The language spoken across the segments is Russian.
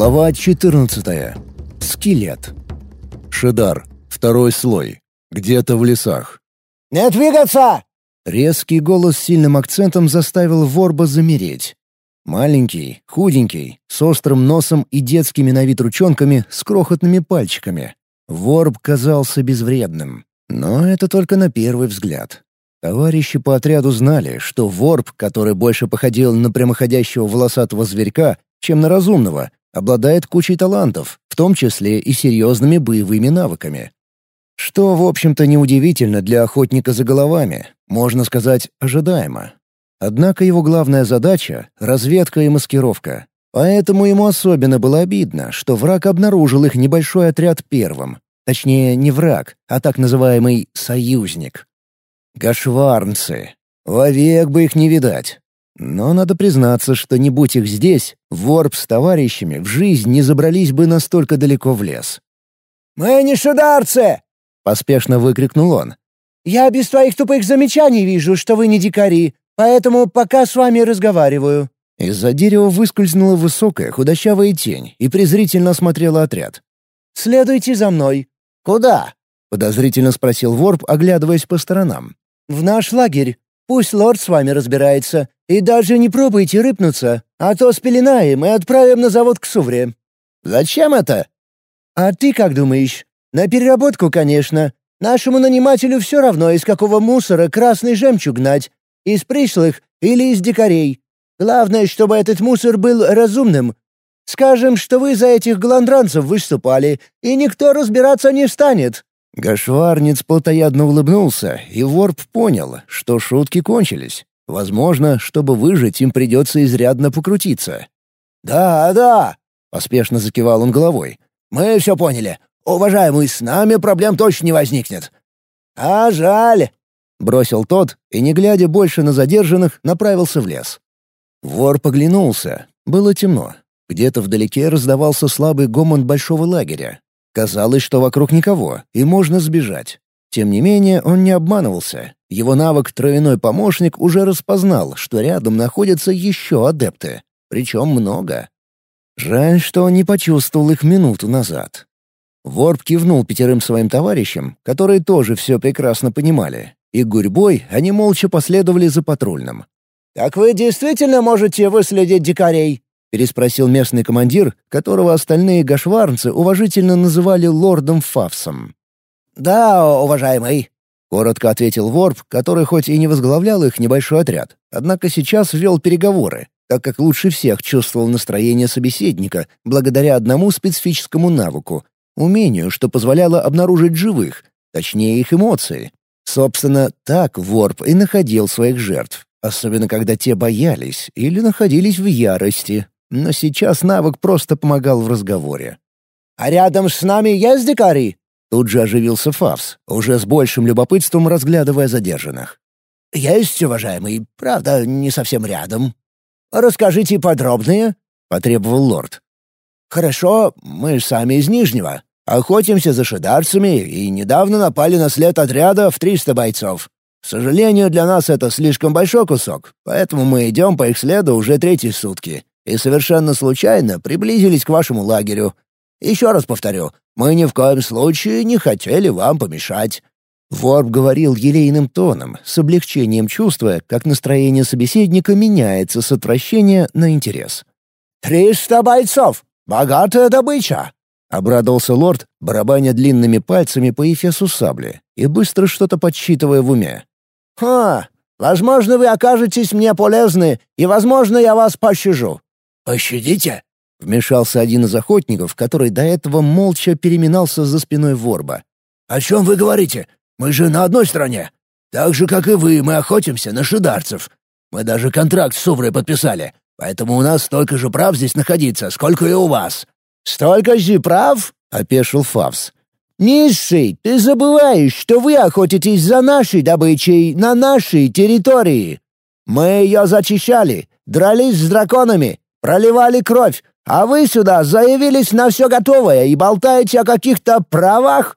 Глава 14. Скелет. Шедар. Второй слой. Где-то в лесах. «Не двигаться!» Резкий голос с сильным акцентом заставил Ворба замереть. Маленький, худенький, с острым носом и детскими на вид ручонками с крохотными пальчиками. Ворб казался безвредным. Но это только на первый взгляд. Товарищи по отряду знали, что Ворб, который больше походил на прямоходящего волосатого зверька, чем на разумного, обладает кучей талантов, в том числе и серьезными боевыми навыками. Что, в общем-то, неудивительно для охотника за головами, можно сказать, ожидаемо. Однако его главная задача — разведка и маскировка. Поэтому ему особенно было обидно, что враг обнаружил их небольшой отряд первым. Точнее, не враг, а так называемый «союзник». Гашварнцы. Вовек бы их не видать. Но надо признаться, что не будь их здесь, Ворп с товарищами в жизнь не забрались бы настолько далеко в лес. «Мы не шударцы!» — поспешно выкрикнул он. «Я без твоих тупых замечаний вижу, что вы не дикари, поэтому пока с вами разговариваю». Из-за дерева выскользнула высокая худощавая тень и презрительно осмотрела отряд. «Следуйте за мной». «Куда?» — подозрительно спросил Ворп, оглядываясь по сторонам. «В наш лагерь. Пусть лорд с вами разбирается. И даже не пробуйте рыпнуться, а то спеленаем и отправим на завод к Сувре». «Зачем это?» «А ты как думаешь? На переработку, конечно. Нашему нанимателю все равно, из какого мусора красный жемчуг гнать. Из пришлых или из дикарей. Главное, чтобы этот мусор был разумным. Скажем, что вы за этих голландранцев выступали, и никто разбираться не станет. Гашварниц плотоядно улыбнулся, и Ворп понял, что шутки кончились. Возможно, чтобы выжить, им придется изрядно покрутиться. «Да, да», — поспешно закивал он головой. «Мы все поняли. Уважаемый, с нами проблем точно не возникнет». «А жаль», — бросил тот и, не глядя больше на задержанных, направился в лес. Вор поглянулся. Было темно. Где-то вдалеке раздавался слабый гомон большого лагеря. Казалось, что вокруг никого, и можно сбежать. Тем не менее, он не обманывался. Его навык «Травяной помощник» уже распознал, что рядом находятся еще адепты. Причем много. Жаль, что он не почувствовал их минуту назад. Ворп кивнул пятерым своим товарищам, которые тоже все прекрасно понимали, и гурьбой они молча последовали за патрульным. «Так вы действительно можете выследить дикарей?» — переспросил местный командир, которого остальные гашварнцы уважительно называли лордом Фавсом. «Да, уважаемый», — коротко ответил Ворп, который хоть и не возглавлял их небольшой отряд, однако сейчас вел переговоры, так как лучше всех чувствовал настроение собеседника благодаря одному специфическому навыку — умению, что позволяло обнаружить живых, точнее их эмоции. Собственно, так Ворп и находил своих жертв, особенно когда те боялись или находились в ярости, но сейчас навык просто помогал в разговоре. «А рядом с нами есть дикари?» Тут же оживился Фавс, уже с большим любопытством разглядывая задержанных. «Есть, уважаемый, правда, не совсем рядом. Расскажите подробнее», — потребовал лорд. «Хорошо, мы сами из Нижнего. Охотимся за шидарцами и недавно напали на след отряда в 300 бойцов. К сожалению, для нас это слишком большой кусок, поэтому мы идем по их следу уже третьи сутки и совершенно случайно приблизились к вашему лагерю. Еще раз повторю, мы ни в коем случае не хотели вам помешать». Ворб говорил елейным тоном, с облегчением чувствуя, как настроение собеседника меняется с отвращения на интерес. «Триста бойцов! Богатая добыча!» — обрадовался лорд, барабаня длинными пальцами по эфесу сабли и быстро что-то подсчитывая в уме. «Ха! Возможно, вы окажетесь мне полезны, и, возможно, я вас пощажу. «Пощадите?» — вмешался один из охотников, который до этого молча переминался за спиной ворба. «О чем вы говорите? Мы же на одной стороне. Так же, как и вы, мы охотимся на шидарцев. Мы даже контракт с Суврой подписали, поэтому у нас столько же прав здесь находиться, сколько и у вас». «Столько же прав?» — опешил Фавс. «Низший, ты забываешь, что вы охотитесь за нашей добычей на нашей территории. Мы ее зачищали, дрались с драконами, проливали кровь, а вы сюда заявились на все готовое и болтаете о каких-то правах?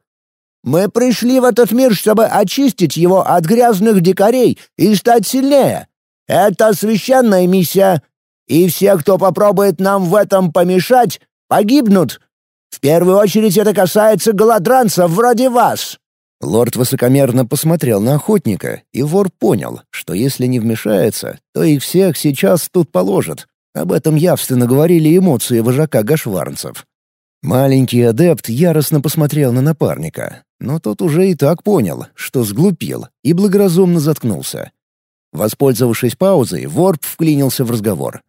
Мы пришли в этот мир, чтобы очистить его от грязных дикарей и стать сильнее. Это священная миссия, и все, кто попробует нам в этом помешать, погибнут. В первую очередь это касается голодранцев вроде вас». Лорд высокомерно посмотрел на охотника, и вор понял, что если не вмешается, то их всех сейчас тут положат. Об этом явственно говорили эмоции вожака гашварнцев. Маленький адепт яростно посмотрел на напарника, но тот уже и так понял, что сглупил, и благоразумно заткнулся. Воспользовавшись паузой, Ворп вклинился в разговор.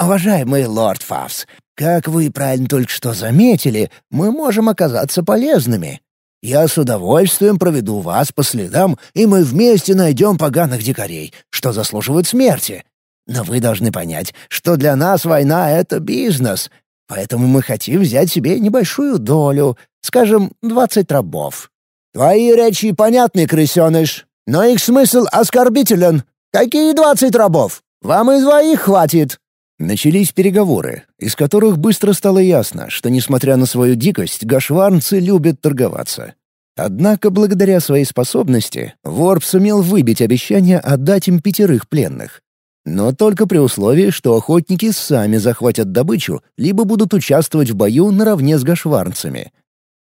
«Уважаемый лорд Фавс, как вы правильно только что заметили, мы можем оказаться полезными. Я с удовольствием проведу вас по следам, и мы вместе найдем поганых дикарей, что заслуживают смерти. Но вы должны понять, что для нас война — это бизнес, поэтому мы хотим взять себе небольшую долю, скажем, двадцать рабов. Твои речи понятны, крысеныш, но их смысл оскорбителен. Какие двадцать рабов? Вам и двоих хватит. Начались переговоры, из которых быстро стало ясно, что, несмотря на свою дикость, гашварнцы любят торговаться. Однако, благодаря своей способности, Ворп сумел выбить обещание отдать им пятерых пленных. Но только при условии, что охотники сами захватят добычу, либо будут участвовать в бою наравне с гашварнцами.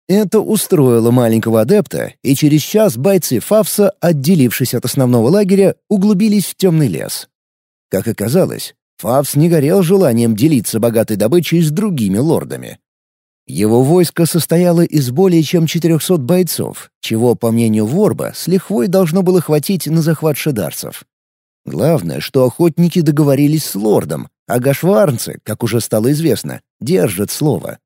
Это устроило маленького адепта, и через час бойцы Фавса, отделившись от основного лагеря, углубились в темный лес. Как оказалось, Фавс не горел желанием делиться богатой добычей с другими лордами. Его войско состояло из более чем 400 бойцов, чего, по мнению Ворба, с лихвой должно было хватить на захват шедарцев. Главное, что охотники договорились с лордом, а гашварнцы, как уже стало известно, держат слово.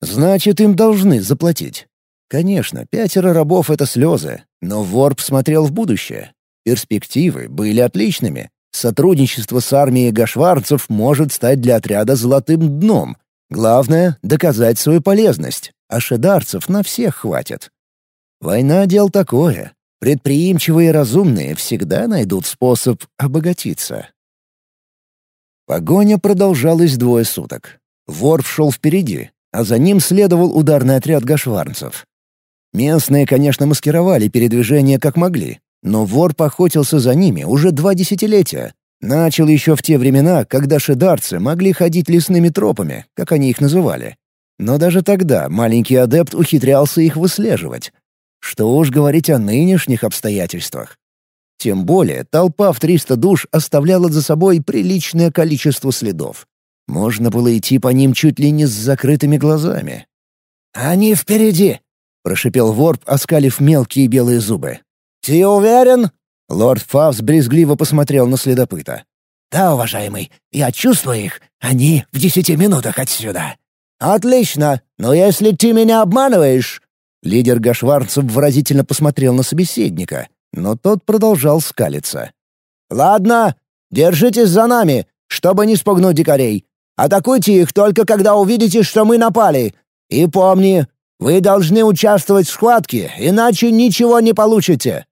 Значит, им должны заплатить. Конечно, пятеро рабов — это слезы, но Ворб смотрел в будущее. Перспективы были отличными, Сотрудничество с армией гашварцев может стать для отряда золотым дном. Главное — доказать свою полезность, а шедарцев на всех хватит. Война — дел такое. Предприимчивые и разумные всегда найдут способ обогатиться. Погоня продолжалась двое суток. Ворф шел впереди, а за ним следовал ударный отряд гашварцев. Местные, конечно, маскировали передвижение как могли, но вор поохотился за ними уже два десятилетия. Начал еще в те времена, когда шедарцы могли ходить лесными тропами, как они их называли. Но даже тогда маленький адепт ухитрялся их выслеживать. Что уж говорить о нынешних обстоятельствах. Тем более толпа в 300 душ оставляла за собой приличное количество следов. Можно было идти по ним чуть ли не с закрытыми глазами. «Они впереди!» — прошипел Ворп, оскалив мелкие белые зубы. «Ты уверен?» Лорд Фавс брезгливо посмотрел на следопыта. «Да, уважаемый, я чувствую их. Они в десяти минутах отсюда». «Отлично, но если ты меня обманываешь...» Лидер Гашварцев выразительно посмотрел на собеседника, но тот продолжал скалиться. «Ладно, держитесь за нами, чтобы не спугнуть дикарей. Атакуйте их только когда увидите, что мы напали. И помни, вы должны участвовать в схватке, иначе ничего не получите».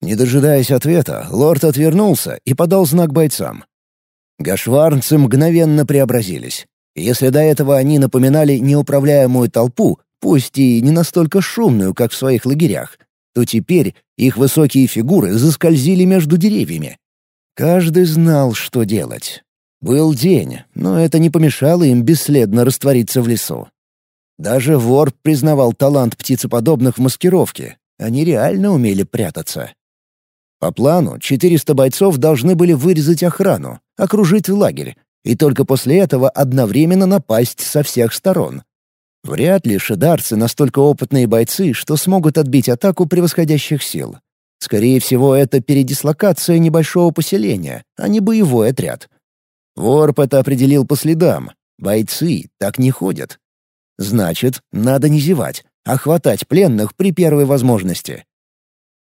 Не дожидаясь ответа, лорд отвернулся и подал знак бойцам. Гашварнцы мгновенно преобразились. Если до этого они напоминали неуправляемую толпу, пусть и не настолько шумную, как в своих лагерях, то теперь их высокие фигуры заскользили между деревьями. Каждый знал, что делать. Был день, но это не помешало им бесследно раствориться в лесу. Даже вор признавал талант птицеподобных в маскировке. Они реально умели прятаться. По плану 400 бойцов должны были вырезать охрану, окружить лагерь, и только после этого одновременно напасть со всех сторон. Вряд ли шедарцы настолько опытные бойцы, что смогут отбить атаку превосходящих сил. Скорее всего, это передислокация небольшого поселения, а не боевой отряд. Ворп это определил по следам. Бойцы так не ходят. Значит, надо не зевать, а хватать пленных при первой возможности.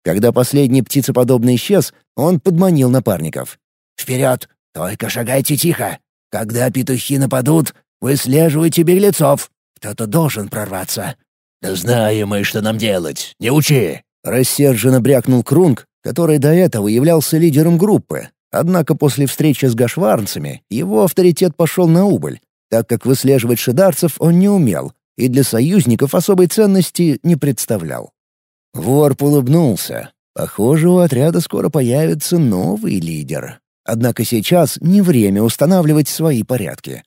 Когда последний птицеподобный исчез, он подманил напарников. «Вперед! Только шагайте тихо! Когда петухи нападут, выслеживайте беглецов! Кто-то должен прорваться!» «Да знаем мы, что нам делать! Не учи!» Рассерженно брякнул Крунг, который до этого являлся лидером группы. Однако после встречи с гашварнцами его авторитет пошел на убыль, так как выслеживать шидарцев он не умел и для союзников особой ценности не представлял. Ворп улыбнулся. Похоже, у отряда скоро появится новый лидер. Однако сейчас не время устанавливать свои порядки.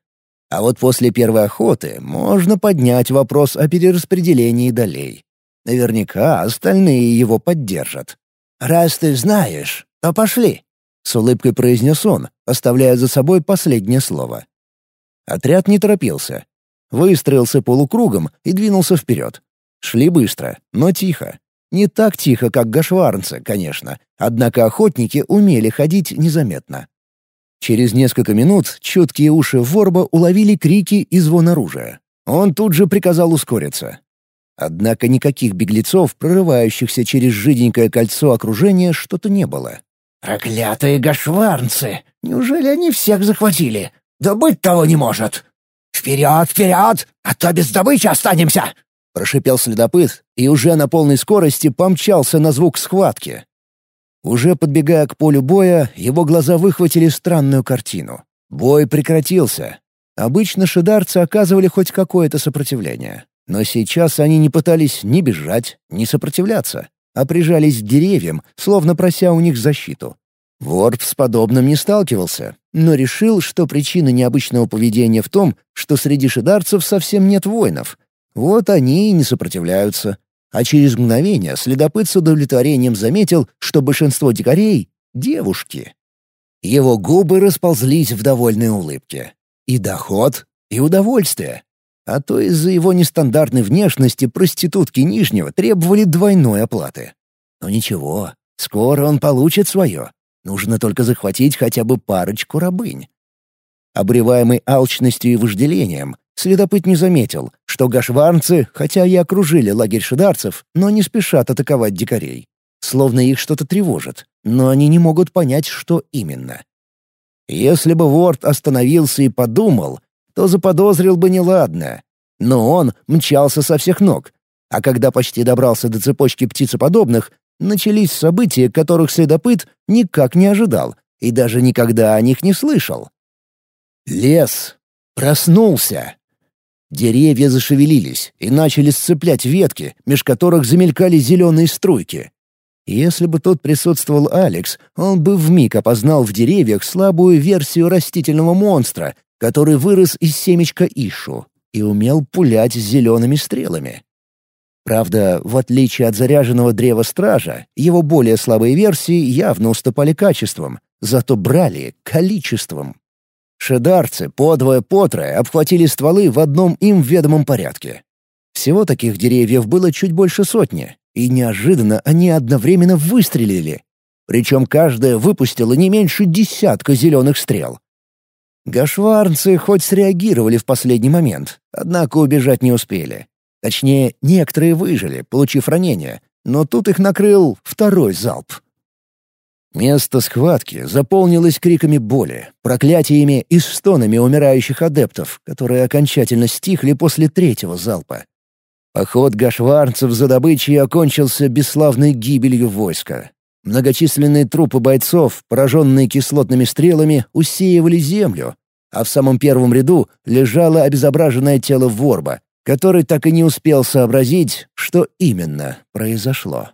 А вот после первой охоты можно поднять вопрос о перераспределении долей. Наверняка остальные его поддержат. «Раз ты знаешь, то пошли», — с улыбкой произнес он, оставляя за собой последнее слово. Отряд не торопился. Выстроился полукругом и двинулся вперед. Шли быстро, но тихо. Не так тихо, как гашварнцы, конечно, однако охотники умели ходить незаметно. Через несколько минут чуткие уши Ворба уловили крики и звон оружия. Он тут же приказал ускориться. Однако никаких беглецов, прорывающихся через жиденькое кольцо окружения, что-то не было. «Проклятые гашварнцы! Неужели они всех захватили? Да быть того не может! Вперед, вперед, а то без добычи останемся!» Прошипел следопыт и уже на полной скорости помчался на звук схватки. Уже подбегая к полю боя, его глаза выхватили странную картину. Бой прекратился. Обычно шидарцы оказывали хоть какое-то сопротивление. Но сейчас они не пытались ни бежать, ни сопротивляться, а прижались к деревьям, словно прося у них защиту. Ворп с подобным не сталкивался, но решил, что причина необычного поведения в том, что среди шидарцев совсем нет воинов. Вот они и не сопротивляются. А через мгновение следопыт с удовлетворением заметил, что большинство дикарей — девушки. Его губы расползлись в довольной улыбке. И доход, и удовольствие. А то из-за его нестандартной внешности проститутки Нижнего требовали двойной оплаты. Но ничего, скоро он получит свое. Нужно только захватить хотя бы парочку рабынь. Обреваемый алчностью и вожделением, следопыт не заметил, что гашварнцы, хотя и окружили лагерь шидарцев, но не спешат атаковать дикарей. Словно их что-то тревожит, но они не могут понять, что именно. Если бы Ворд остановился и подумал, то заподозрил бы неладное. Но он мчался со всех ног, а когда почти добрался до цепочки птицеподобных, начались события, которых следопыт никак не ожидал и даже никогда о них не слышал. Лес проснулся. Деревья зашевелились и начали сцеплять ветки, меж которых замелькали зеленые струйки. Если бы тут присутствовал Алекс, он бы вмиг опознал в деревьях слабую версию растительного монстра, который вырос из семечка Ишу и умел пулять зелеными стрелами. Правда, в отличие от заряженного древа стража, его более слабые версии явно уступали качеством, зато брали количеством. Шедарцы подвое-потрое обхватили стволы в одном им ведомом порядке. Всего таких деревьев было чуть больше сотни, и неожиданно они одновременно выстрелили. Причем каждая выпустила не меньше десятка зеленых стрел. Гашварнцы хоть среагировали в последний момент, однако убежать не успели. Точнее, некоторые выжили, получив ранения, но тут их накрыл второй залп. Место схватки заполнилось криками боли, проклятиями и стонами умирающих адептов, которые окончательно стихли после третьего залпа. Поход гашварцев за добычей окончился бесславной гибелью войска. Многочисленные трупы бойцов, пораженные кислотными стрелами, усеивали землю, а в самом первом ряду лежало обезображенное тело ворба, который так и не успел сообразить, что именно произошло.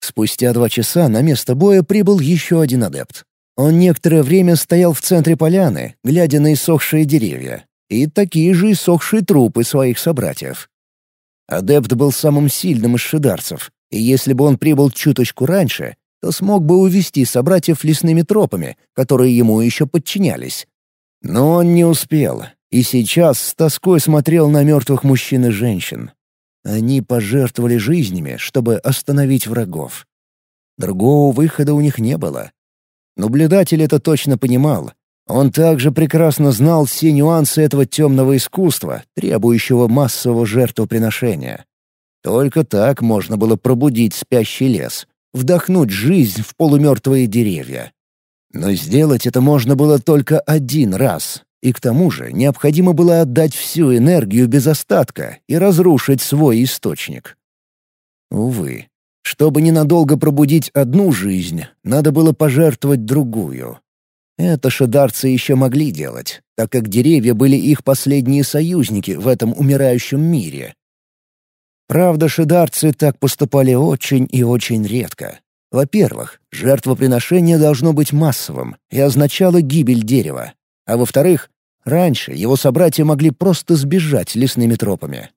Спустя два часа на место боя прибыл еще один адепт. Он некоторое время стоял в центре поляны, глядя на иссохшие деревья, и такие же иссохшие трупы своих собратьев. Адепт был самым сильным из шидарцев, и если бы он прибыл чуточку раньше, то смог бы увести собратьев лесными тропами, которые ему еще подчинялись. Но он не успел, и сейчас с тоской смотрел на мертвых мужчин и женщин. Они пожертвовали жизнями, чтобы остановить врагов. Другого выхода у них не было. Наблюдатель это точно понимал. Он также прекрасно знал все нюансы этого темного искусства, требующего массового жертвоприношения. Только так можно было пробудить спящий лес, вдохнуть жизнь в полумертвые деревья. Но сделать это можно было только один раз, и к тому же необходимо было отдать всю энергию без остатка и разрушить свой источник. Увы, чтобы ненадолго пробудить одну жизнь, надо было пожертвовать другую. Это шедарцы еще могли делать, так как деревья были их последние союзники в этом умирающем мире. Правда, шедарцы так поступали очень и очень редко. Во-первых, жертвоприношение должно быть массовым и означало гибель дерева. А во-вторых, Раньше его собратья могли просто сбежать лесными тропами.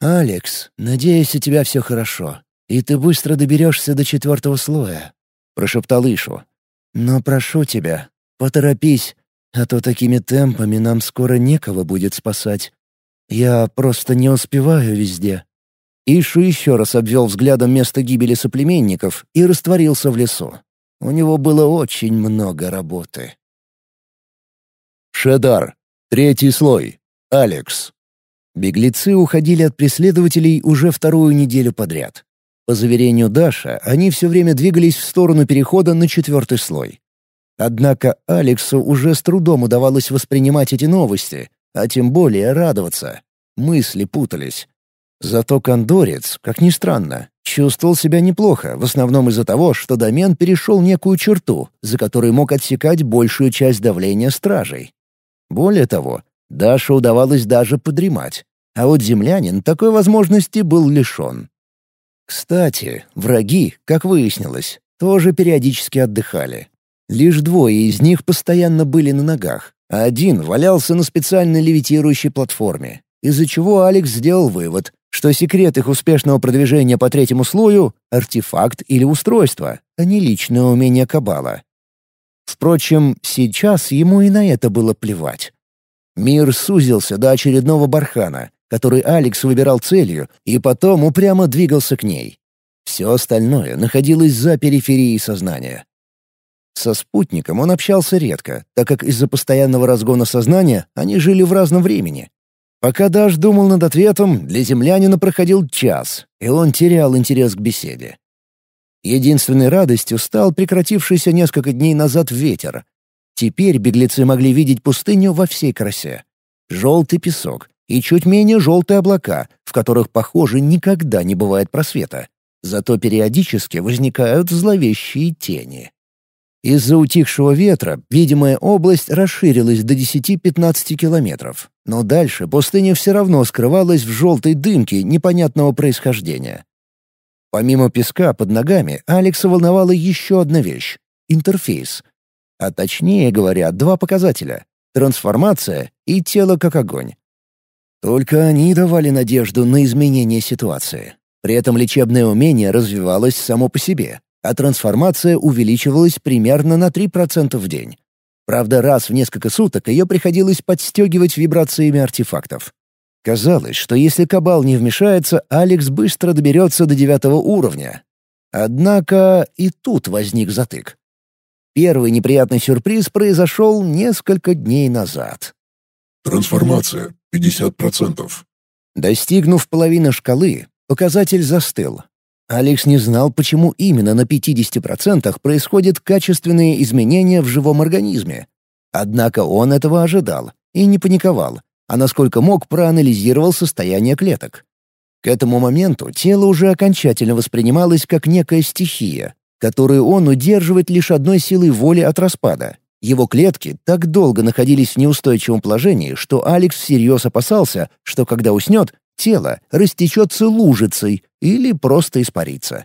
«Алекс, надеюсь, у тебя все хорошо, и ты быстро доберешься до четвертого слоя», — прошептал Ишу. «Но прошу тебя, поторопись, а то такими темпами нам скоро некого будет спасать. Я просто не успеваю везде». Ишу еще раз обвел взглядом место гибели соплеменников и растворился в лесу. У него было очень много работы. Шедар. Третий слой. Алекс. Беглецы уходили от преследователей уже вторую неделю подряд. По заверению Даша, они все время двигались в сторону перехода на четвертый слой. Однако Алексу уже с трудом удавалось воспринимать эти новости, а тем более радоваться. Мысли путались. Зато кондорец, как ни странно, чувствовал себя неплохо, в основном из-за того, что домен перешел некую черту, за которой мог отсекать большую часть давления стражей. Более того, Даше удавалось даже подремать, а вот землянин такой возможности был лишен. Кстати, враги, как выяснилось, тоже периодически отдыхали. Лишь двое из них постоянно были на ногах, а один валялся на специальной левитирующей платформе, из-за чего Алекс сделал вывод, что секрет их успешного продвижения по третьему слою — артефакт или устройство, а не личное умение Кабала. Впрочем, сейчас ему и на это было плевать. Мир сузился до очередного бархана, который Алекс выбирал целью, и потом упрямо двигался к ней. Все остальное находилось за периферией сознания. Со спутником он общался редко, так как из-за постоянного разгона сознания они жили в разном времени. Пока Даш думал над ответом, для землянина проходил час, и он терял интерес к беседе. Единственной радостью стал прекратившийся несколько дней назад ветер. Теперь беглецы могли видеть пустыню во всей красе. Желтый песок и чуть менее желтые облака, в которых, похоже, никогда не бывает просвета. Зато периодически возникают зловещие тени. Из-за утихшего ветра видимая область расширилась до 10-15 километров, но дальше пустыня все равно скрывалась в желтой дымке непонятного происхождения. Помимо песка под ногами, Алекса волновала еще одна вещь — интерфейс. А точнее говоря, два показателя — трансформация и тело как огонь. Только они давали надежду на изменение ситуации. При этом лечебное умение развивалось само по себе, а трансформация увеличивалась примерно на 3% в день. Правда, раз в несколько суток ее приходилось подстегивать вибрациями артефактов. Казалось, что если Кабал не вмешается, Алекс быстро доберется до девятого уровня. Однако и тут возник затык. Первый неприятный сюрприз произошел несколько дней назад. Трансформация — 50%. Достигнув половины шкалы, показатель застыл, Алекс не знал, почему именно на 50% происходят качественные изменения в живом организме. Однако он этого ожидал и не паниковал, а насколько мог проанализировал состояние клеток. К этому моменту тело уже окончательно воспринималось как некая стихия, которую он удерживает лишь одной силой воли от распада. Его клетки так долго находились в неустойчивом положении, что Алекс всерьез опасался, что когда уснет, тело растечется лужицей или просто испарится.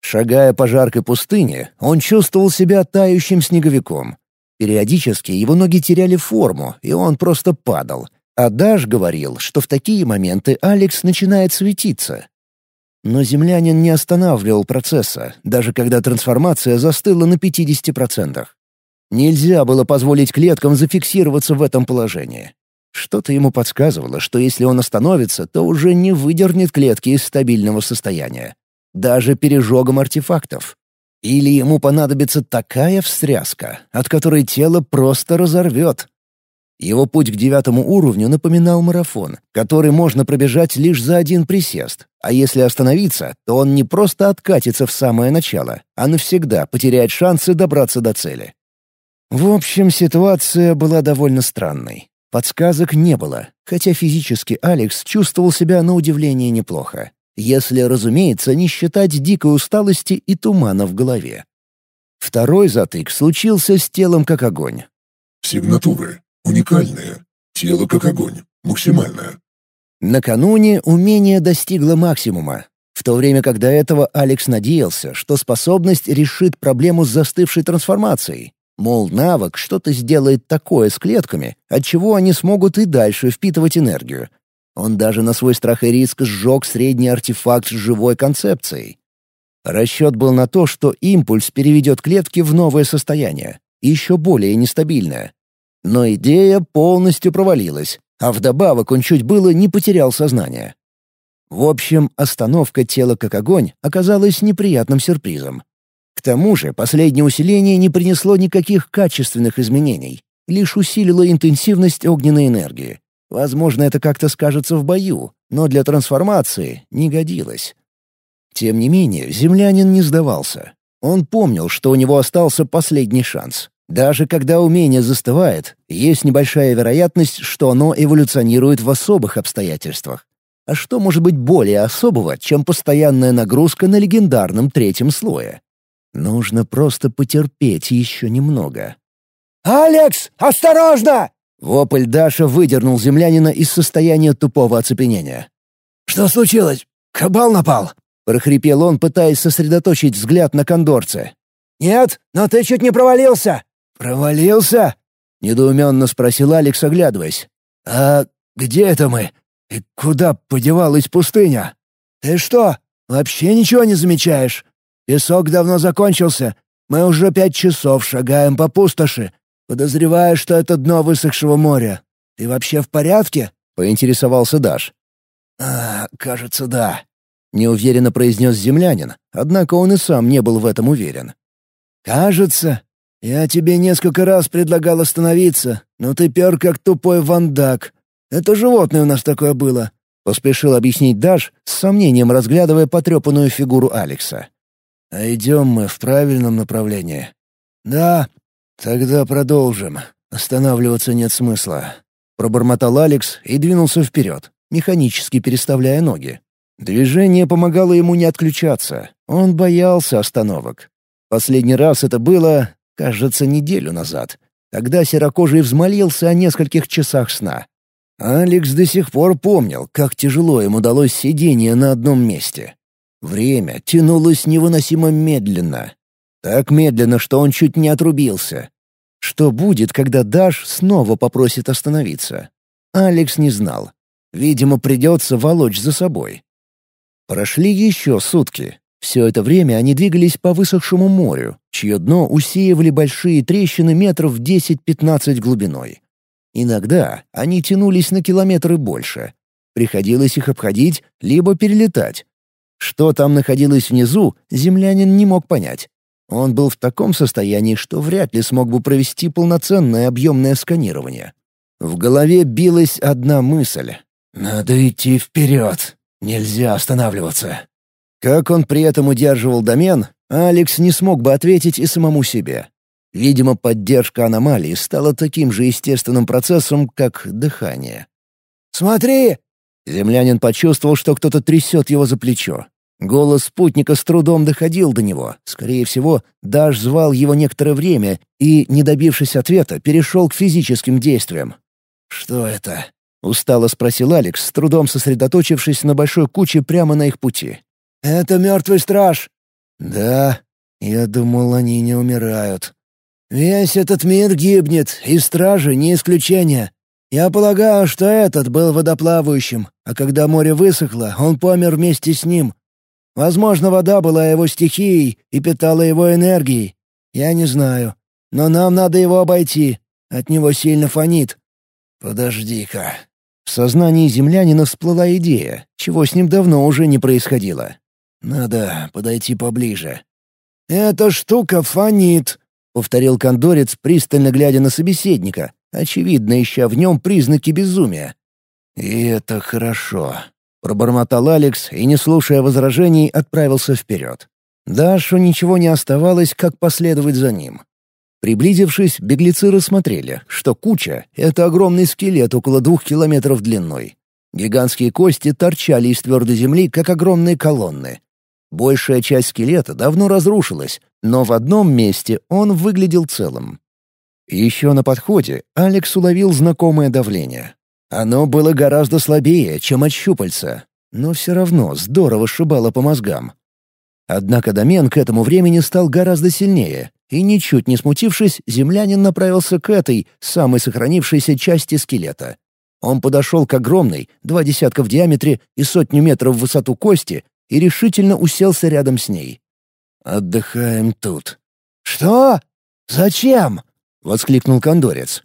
Шагая по жаркой пустыне, он чувствовал себя тающим снеговиком. Периодически его ноги теряли форму, и он просто падал. А Даш говорил, что в такие моменты Алекс начинает светиться. Но землянин не останавливал процесса, даже когда трансформация застыла на 50%. Нельзя было позволить клеткам зафиксироваться в этом положении. Что-то ему подсказывало, что если он остановится, то уже не выдернет клетки из стабильного состояния. Даже пережогом артефактов. Или ему понадобится такая встряска, от которой тело просто разорвет. Его путь к девятому уровню напоминал марафон, который можно пробежать лишь за один присест, а если остановиться, то он не просто откатится в самое начало, а навсегда потеряет шансы добраться до цели. В общем, ситуация была довольно странной. Подсказок не было, хотя физически Алекс чувствовал себя на удивление неплохо. Если, разумеется, не считать дикой усталости и тумана в голове. Второй затык случился с телом как огонь. Сигнатуры. Уникальные. Тело как огонь. Максимальное. Накануне умение достигло максимума, в то время как до этого Алекс надеялся, что способность решит проблему с застывшей трансформацией. Мол, навык что-то сделает такое с клетками, от чего они смогут и дальше впитывать энергию. Он даже на свой страх и риск сжег средний артефакт с живой концепцией. Расчет был на то, что импульс переведет клетки в новое состояние, еще более нестабильное. Но идея полностью провалилась, а вдобавок он чуть было не потерял сознание. В общем, остановка тела как огонь оказалась неприятным сюрпризом. К тому же последнее усиление не принесло никаких качественных изменений, лишь усилило интенсивность огненной энергии. Возможно, это как-то скажется в бою, но для трансформации не годилось. Тем не менее, землянин не сдавался. Он помнил, что у него остался последний шанс. Даже когда умение застывает, есть небольшая вероятность, что оно эволюционирует в особых обстоятельствах. А что может быть более особого, чем постоянная нагрузка на легендарном третьем слое? Нужно просто потерпеть еще немного. «Алекс, осторожно!» Вопль Даша выдернул землянина из состояния тупого оцепенения. «Что случилось? Кабал напал?» — прохрипел он, пытаясь сосредоточить взгляд на кондорце. «Нет, но ты чуть не провалился!» «Провалился?» — недоуменно спросил Алекс, оглядываясь. «А где это мы? И куда подевалась пустыня?» «Ты что, вообще ничего не замечаешь? Песок давно закончился. Мы уже пять часов шагаем по пустоши. Подозреваю, что это дно высохшего моря. Ты вообще в порядке?» — поинтересовался Даш. «А, кажется, да», — неуверенно произнес землянин, однако он и сам не был в этом уверен. «Кажется. «Я тебе несколько раз предлагал остановиться, но ты пер как тупой вандак. Это животное у нас такое было», — поспешил объяснить Даш, с сомнением разглядывая потрепанную фигуру Алекса. «А идем мы в правильном направлении?» «Да, тогда продолжим. Останавливаться нет смысла», — пробормотал Алекс и двинулся вперед, механически переставляя ноги. Движение помогало ему не отключаться. Он боялся остановок. Последний раз это было Кажется, неделю назад. Тогда серокожий взмолился о нескольких часах сна. Алекс до сих пор помнил, как тяжело ему удалось сидение на одном месте. Время тянулось невыносимо медленно. Так медленно, что он чуть не отрубился. Что будет, когда Даш снова попросит остановиться? Алекс не знал. Видимо, придется волочь за собой. Прошли еще сутки. Все это время они двигались по высохшему морю, чье дно усеивали большие трещины метров 10-15 глубиной. Иногда они тянулись на километры больше. Приходилось их обходить, либо перелетать. Что там находилось внизу, землянин не мог понять. Он был в таком состоянии, что вряд ли смог бы провести полноценное объемное сканирование. В голове билась одна мысль. «Надо идти вперед. Нельзя останавливаться». Как он при этом удерживал домен, Алекс не смог бы ответить и самому себе. Видимо, поддержка аномалии стала таким же естественным процессом, как дыхание. «Смотри!» Землянин почувствовал, что кто-то трясет его за плечо. Голос спутника с трудом доходил до него. Скорее всего, Даш звал его некоторое время и, не добившись ответа, перешел к физическим действиям. «Что это?» — устало спросил Алекс, с трудом сосредоточившись на большой куче прямо на их пути. «Это мертвый страж». «Да, я думал, они не умирают». «Весь этот мир гибнет, и стражи не исключение. Я полагаю, что этот был водоплавающим, а когда море высохло, он помер вместе с ним. Возможно, вода была его стихией и питала его энергией. Я не знаю. Но нам надо его обойти. От него сильно фонит». «Подожди-ка». В сознании землянина всплыла идея, чего с ним давно уже не происходило. Надо подойти поближе. «Эта штука фонит», — повторил кондорец, пристально глядя на собеседника, очевидно ища в нем признаки безумия. «И это хорошо», — пробормотал Алекс и, не слушая возражений, отправился вперед. Дашу ничего не оставалось, как последовать за ним. Приблизившись, беглецы рассмотрели, что куча — это огромный скелет около двух километров длиной. Гигантские кости торчали из твердой земли, как огромные колонны, Большая часть скелета давно разрушилась, но в одном месте он выглядел целым. Еще на подходе Алекс уловил знакомое давление. Оно было гораздо слабее, чем от щупальца, но все равно здорово шибало по мозгам. Однако домен к этому времени стал гораздо сильнее, и, ничуть не смутившись, землянин направился к этой, самой сохранившейся части скелета. Он подошел к огромной, два десятка в диаметре и сотню метров в высоту кости, и решительно уселся рядом с ней. «Отдыхаем тут». «Что? Зачем?» — воскликнул кондорец.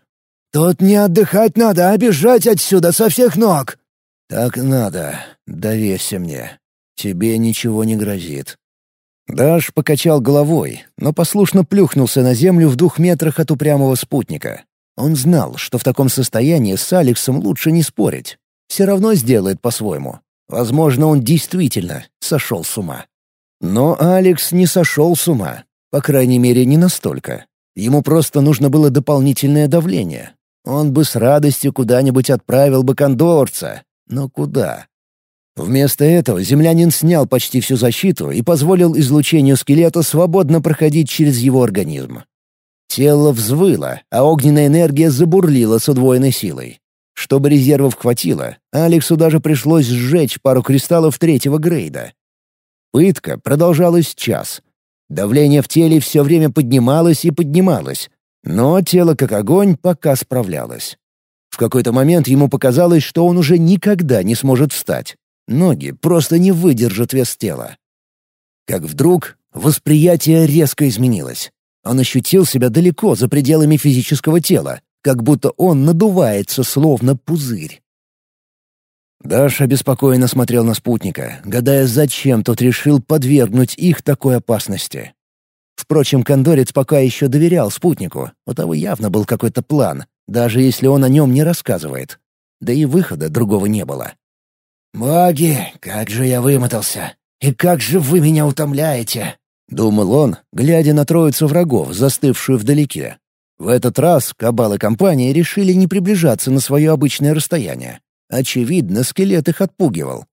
«Тут не отдыхать надо, а бежать отсюда со всех ног!» «Так надо. Доверься мне. Тебе ничего не грозит». Даш покачал головой, но послушно плюхнулся на землю в двух метрах от упрямого спутника. Он знал, что в таком состоянии с Алексом лучше не спорить. Все равно сделает по-своему. Возможно, он действительно сошел с ума. Но Алекс не сошел с ума. По крайней мере, не настолько. Ему просто нужно было дополнительное давление. Он бы с радостью куда-нибудь отправил бы кондорца. Но куда? Вместо этого землянин снял почти всю защиту и позволил излучению скелета свободно проходить через его организм. Тело взвыло, а огненная энергия забурлила с удвоенной силой. Чтобы резервов хватило, Алексу даже пришлось сжечь пару кристаллов третьего грейда. Пытка продолжалась час. Давление в теле все время поднималось и поднималось, но тело как огонь пока справлялось. В какой-то момент ему показалось, что он уже никогда не сможет встать. Ноги просто не выдержат вес тела. Как вдруг восприятие резко изменилось. Он ощутил себя далеко за пределами физического тела, как будто он надувается, словно пузырь. Даша беспокойно смотрел на спутника, гадая, зачем тот решил подвергнуть их такой опасности. Впрочем, кондорец пока еще доверял спутнику, у того явно был какой-то план, даже если он о нем не рассказывает. Да и выхода другого не было. «Боги, как же я вымотался! И как же вы меня утомляете!» — думал он, глядя на троицу врагов, застывшую вдалеке. В этот раз Кабал и компания решили не приближаться на свое обычное расстояние. Очевидно, скелет их отпугивал.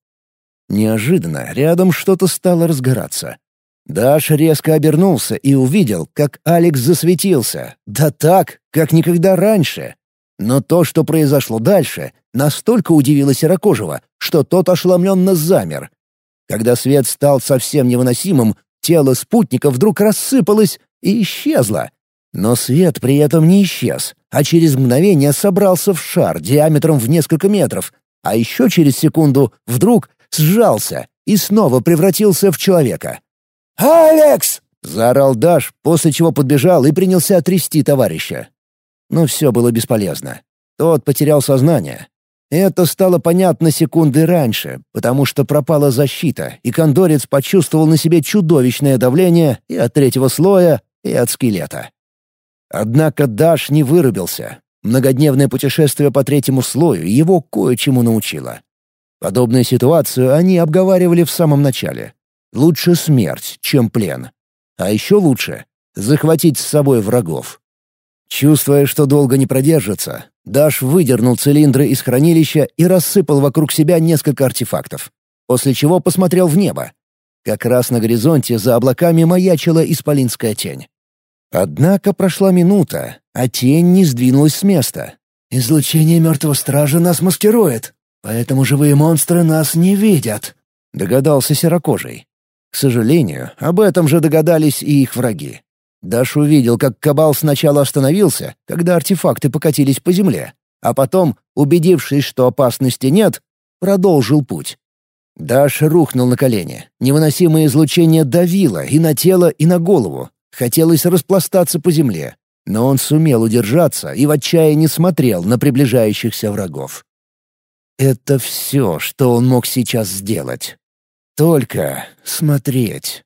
Неожиданно рядом что-то стало разгораться. Даш резко обернулся и увидел, как Алекс засветился. Да так, как никогда раньше. Но то, что произошло дальше, настолько удивило Серокожего, что тот ошеломленно замер. Когда свет стал совсем невыносимым, тело спутника вдруг рассыпалось и исчезло. Но свет при этом не исчез, а через мгновение собрался в шар диаметром в несколько метров, а еще через секунду вдруг сжался и снова превратился в человека. «Алекс!» — заорал Даш, после чего подбежал и принялся трясти товарища. Но все было бесполезно. Тот потерял сознание. Это стало понятно секунды раньше, потому что пропала защита, и кондорец почувствовал на себе чудовищное давление и от третьего слоя, и от скелета. Однако Даш не вырубился. Многодневное путешествие по третьему слою его кое-чему научило. Подобную ситуацию они обговаривали в самом начале. Лучше смерть, чем плен. А еще лучше — захватить с собой врагов. Чувствуя, что долго не продержится, Даш выдернул цилиндры из хранилища и рассыпал вокруг себя несколько артефактов, после чего посмотрел в небо. Как раз на горизонте за облаками маячила исполинская тень. Однако прошла минута, а тень не сдвинулась с места. «Излучение мертвого стража нас маскирует, поэтому живые монстры нас не видят», — догадался серокожий. К сожалению, об этом же догадались и их враги. Даш увидел, как Кабал сначала остановился, когда артефакты покатились по земле, а потом, убедившись, что опасности нет, продолжил путь. Даш рухнул на колени. Невыносимое излучение давило и на тело, и на голову. Хотелось распластаться по земле. Но он сумел удержаться и в отчаянии смотрел на приближающихся врагов. Это все, что он мог сейчас сделать. Только смотреть.